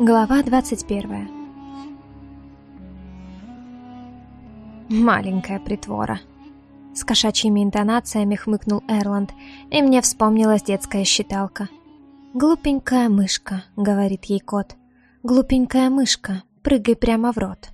Глава 21 Маленькая притвора. С кошачьими интонациями хмыкнул Эрланд, и мне вспомнилась детская считалка. «Глупенькая мышка», — говорит ей кот. «Глупенькая мышка, прыгай прямо в рот».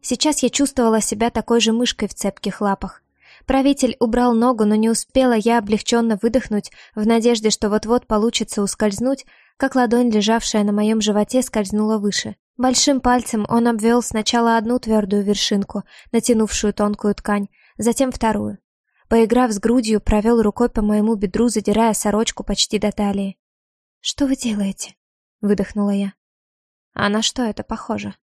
Сейчас я чувствовала себя такой же мышкой в цепких лапах. Правитель убрал ногу, но не успела я облегченно выдохнуть, в надежде, что вот-вот получится ускользнуть, как ладонь, лежавшая на моем животе, скользнула выше. Большим пальцем он обвел сначала одну твердую вершинку, натянувшую тонкую ткань, затем вторую. Поиграв с грудью, провел рукой по моему бедру, задирая сорочку почти до талии. «Что вы делаете?» — выдохнула я. «А на что это похоже?»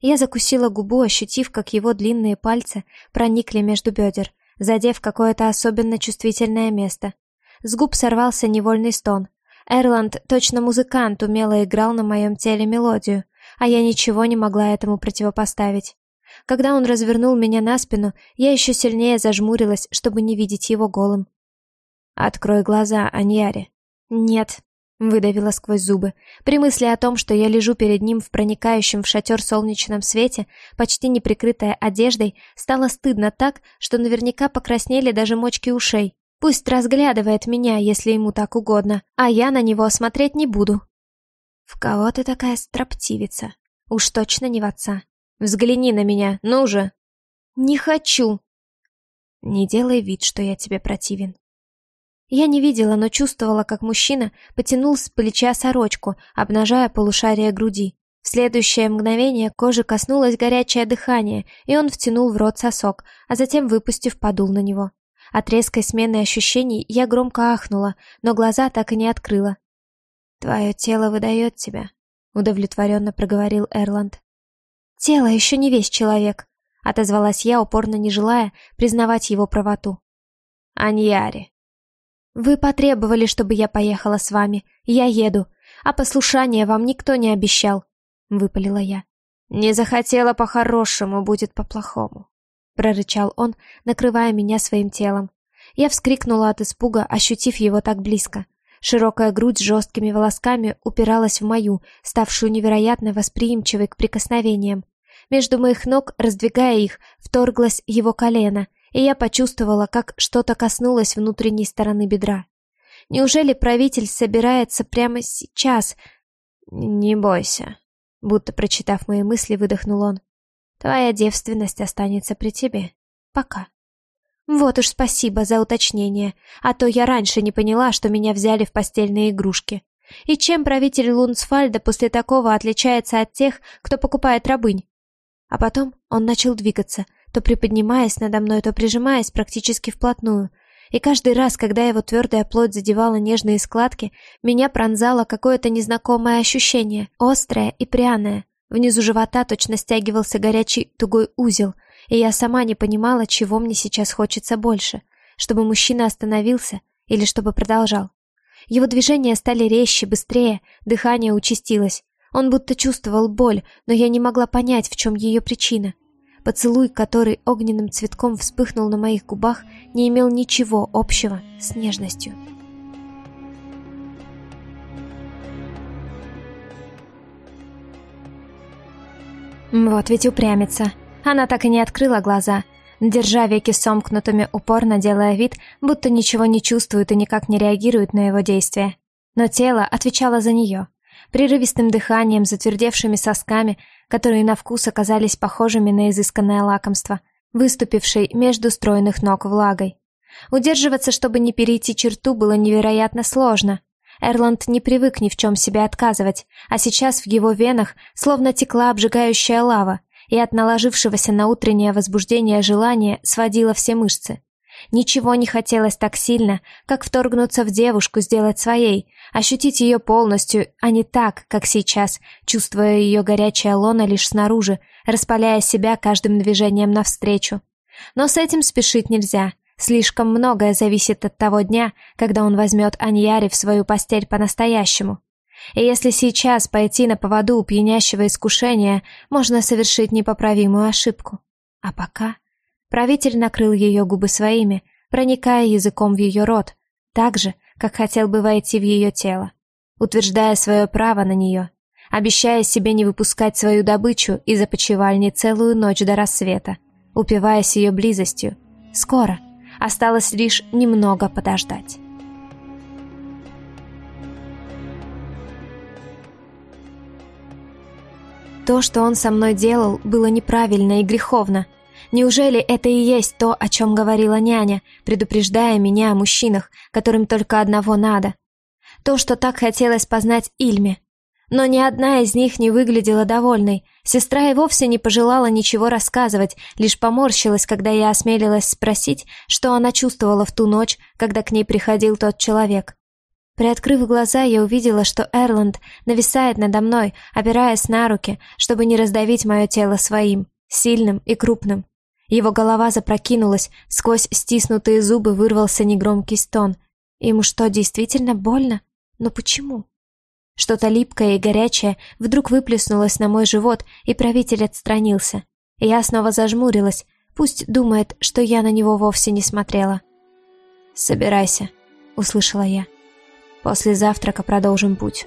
Я закусила губу, ощутив, как его длинные пальцы проникли между бедер, задев какое-то особенно чувствительное место. С губ сорвался невольный стон. Эрланд, точно музыкант, умело играл на моем теле мелодию, а я ничего не могла этому противопоставить. Когда он развернул меня на спину, я еще сильнее зажмурилась, чтобы не видеть его голым. «Открой глаза, Аньяри». «Нет», — выдавила сквозь зубы. При мысли о том, что я лежу перед ним в проникающем в шатер солнечном свете, почти не прикрытая одеждой, стало стыдно так, что наверняка покраснели даже мочки ушей. Пусть разглядывает меня, если ему так угодно, а я на него смотреть не буду. В кого ты такая строптивица? Уж точно не в отца. Взгляни на меня, ну же. Не хочу. Не делай вид, что я тебе противен. Я не видела, но чувствовала, как мужчина потянул с плеча сорочку, обнажая полушарие груди. В следующее мгновение кожи коснулось горячее дыхание, и он втянул в рот сосок, а затем, выпустив, подул на него. От резкой смены ощущений я громко ахнула, но глаза так и не открыла. «Твое тело выдает тебя», — удовлетворенно проговорил Эрланд. «Тело еще не весь человек», — отозвалась я, упорно не желая признавать его правоту. «Аньяри». «Вы потребовали, чтобы я поехала с вами. Я еду. А послушание вам никто не обещал», — выпалила я. «Не захотела по-хорошему, будет по-плохому», прорычал он, накрывая меня своим телом. Я вскрикнула от испуга, ощутив его так близко. Широкая грудь с жесткими волосками упиралась в мою, ставшую невероятно восприимчивой к прикосновениям. Между моих ног, раздвигая их, вторглось его колено, и я почувствовала, как что-то коснулось внутренней стороны бедра. Неужели правитель собирается прямо сейчас? Не бойся, будто прочитав мои мысли, выдохнул он. Твоя девственность останется при тебе. Пока. Вот уж спасибо за уточнение, а то я раньше не поняла, что меня взяли в постельные игрушки. И чем правитель Лунсфальда после такого отличается от тех, кто покупает рабынь? А потом он начал двигаться, то приподнимаясь надо мной, то прижимаясь практически вплотную. И каждый раз, когда его твердая плоть задевала нежные складки, меня пронзало какое-то незнакомое ощущение, острое и пряное, Внизу живота точно стягивался горячий тугой узел, и я сама не понимала, чего мне сейчас хочется больше, чтобы мужчина остановился или чтобы продолжал. Его движения стали резче, быстрее, дыхание участилось. Он будто чувствовал боль, но я не могла понять, в чем ее причина. Поцелуй, который огненным цветком вспыхнул на моих губах, не имел ничего общего с нежностью. Вот ведь упрямится. Она так и не открыла глаза, держа веки сомкнутыми, упорно делая вид, будто ничего не чувствует и никак не реагирует на его действия. Но тело отвечало за нее. Прерывистым дыханием, затвердевшими сосками, которые на вкус оказались похожими на изысканное лакомство, выступившей между стройных ног влагой. Удерживаться, чтобы не перейти черту, было невероятно сложно, Эрланд не привык ни в чем себе отказывать, а сейчас в его венах словно текла обжигающая лава, и от наложившегося на утреннее возбуждение желания сводило все мышцы. Ничего не хотелось так сильно, как вторгнуться в девушку, сделать своей, ощутить ее полностью, а не так, как сейчас, чувствуя ее горячее лоно лишь снаружи, распаляя себя каждым движением навстречу. Но с этим спешить нельзя — Слишком многое зависит от того дня, когда он возьмет Аньяри в свою постель по-настоящему. И если сейчас пойти на поводу у пьянящего искушения, можно совершить непоправимую ошибку. А пока... Правитель накрыл ее губы своими, проникая языком в ее рот, так же, как хотел бы войти в ее тело, утверждая свое право на нее. обещая себе не выпускать свою добычу из опочивальни целую ночь до рассвета, упиваясь ее близостью. Скоро. Осталось лишь немного подождать. То, что он со мной делал, было неправильно и греховно. Неужели это и есть то, о чем говорила няня, предупреждая меня о мужчинах, которым только одного надо? То, что так хотелось познать Ильме. Но ни одна из них не выглядела довольной. Сестра и вовсе не пожелала ничего рассказывать, лишь поморщилась, когда я осмелилась спросить, что она чувствовала в ту ночь, когда к ней приходил тот человек. Приоткрыв глаза, я увидела, что Эрланд нависает надо мной, опираясь на руки, чтобы не раздавить мое тело своим, сильным и крупным. Его голова запрокинулась, сквозь стиснутые зубы вырвался негромкий стон. Ему что, действительно больно? Но почему? Что-то липкое и горячее вдруг выплеснулось на мой живот, и правитель отстранился. Я снова зажмурилась, пусть думает, что я на него вовсе не смотрела. «Собирайся», — услышала я. «После завтрака продолжим путь».